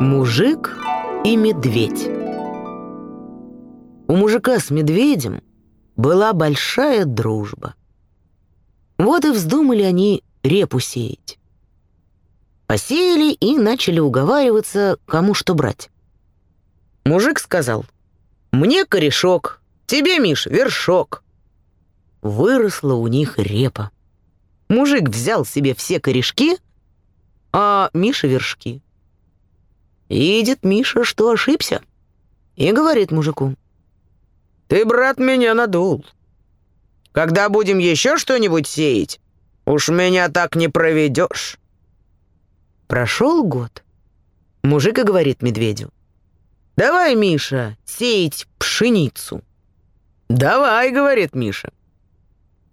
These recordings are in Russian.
Мужик и медведь. У мужика с медведем была большая дружба. Вот и вздумали они репу сеять. Посеяли и начали уговариваться, кому что брать. Мужик сказал, «Мне корешок, тебе, Миш, вершок». Выросла у них репа. Мужик взял себе все корешки, а Миша вершки. Видит Миша, что ошибся, и говорит мужику. «Ты, брат, меня надул. Когда будем еще что-нибудь сеять, уж меня так не проведешь». Прошел год. Мужик и говорит медведю. «Давай, Миша, сеять пшеницу». «Давай», — говорит Миша.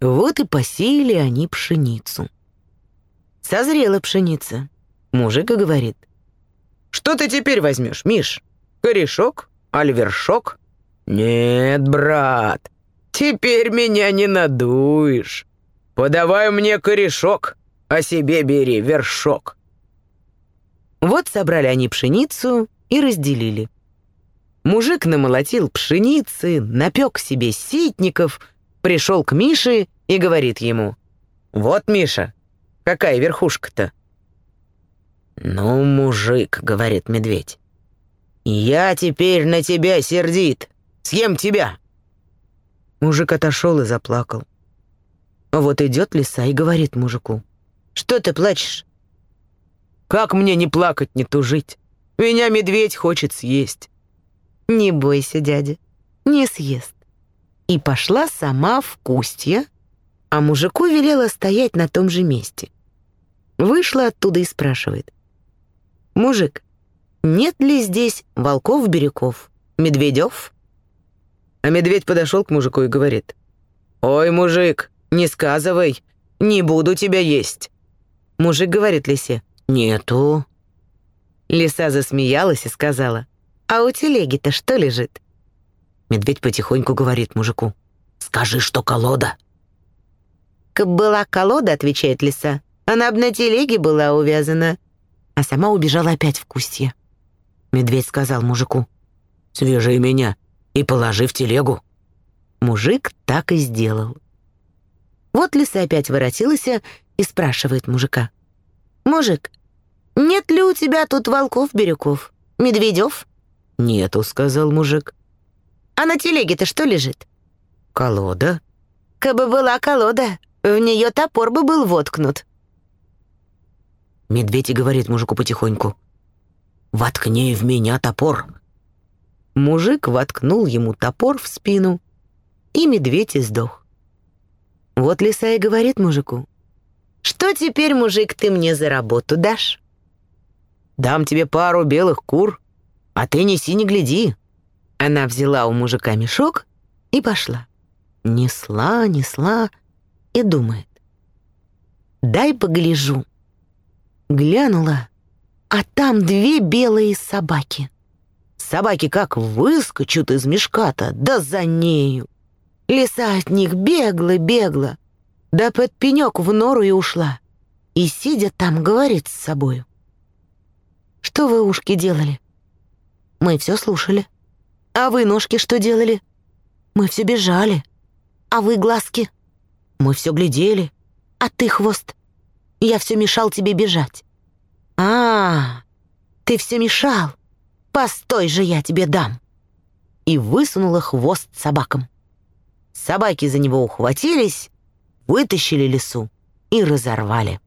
Вот и посеяли они пшеницу. Созрела пшеница. Мужик и говорит. Что ты теперь возьмешь, Миш? Корешок? Аль вершок? Нет, брат, теперь меня не надуешь. Подавай мне корешок, а себе бери вершок. Вот собрали они пшеницу и разделили. Мужик намолотил пшеницы, напек себе ситников, пришел к Мише и говорит ему, «Вот, Миша, какая верхушка-то?» «Ну, мужик», — говорит медведь, — «я теперь на тебя сердит. Съем тебя». Мужик отошел и заплакал. Вот идет лиса и говорит мужику, «Что ты плачешь?» «Как мне не плакать, не тужить? Меня медведь хочет съесть». «Не бойся, дядя, не съест». И пошла сама в кустье, а мужику велела стоять на том же месте. Вышла оттуда и спрашивает, «Мужик, нет ли здесь волков-берегов, медведев?» А медведь подошел к мужику и говорит, «Ой, мужик, не сказывай, не буду тебя есть». Мужик говорит лисе, «Нету». Лиса засмеялась и сказала, «А у телеги-то что лежит?» Медведь потихоньку говорит мужику, «Скажи, что колода». «Каб была колода», — отвечает лиса, «она б на телеге была увязана» а сама убежала опять в кустье. Медведь сказал мужику, «Свяжи меня и положи в телегу». Мужик так и сделал. Вот лиса опять воротилась и спрашивает мужика, «Мужик, нет ли у тебя тут волков-бирюков, медведев?» «Нету», — сказал мужик. «А на телеге-то что лежит?» «Колода». «Кабы была колода, в нее топор бы был воткнут». Медведь и говорит мужику потихоньку. «Воткни в меня топор». Мужик воткнул ему топор в спину, и медведь издох. Вот лиса и говорит мужику. «Что теперь, мужик, ты мне за работу дашь?» «Дам тебе пару белых кур, а ты неси, не гляди». Она взяла у мужика мешок и пошла. Несла, несла и думает. «Дай погляжу, Глянула, а там две белые собаки. Собаки как выскочут из мешка-то, да за нею. Лиса от них бегла-бегла, да под пенек в нору и ушла. И, сидя там, говорит с собою. «Что вы, ушки, делали?» «Мы все слушали». «А вы, ножки, что делали?» «Мы все бежали». «А вы, глазки?» «Мы все глядели». «А ты, хвост?» Я все мешал тебе бежать. А, ты все мешал. Постой же, я тебе дам. И высунула хвост собакам. Собаки за него ухватились, вытащили лесу и разорвали.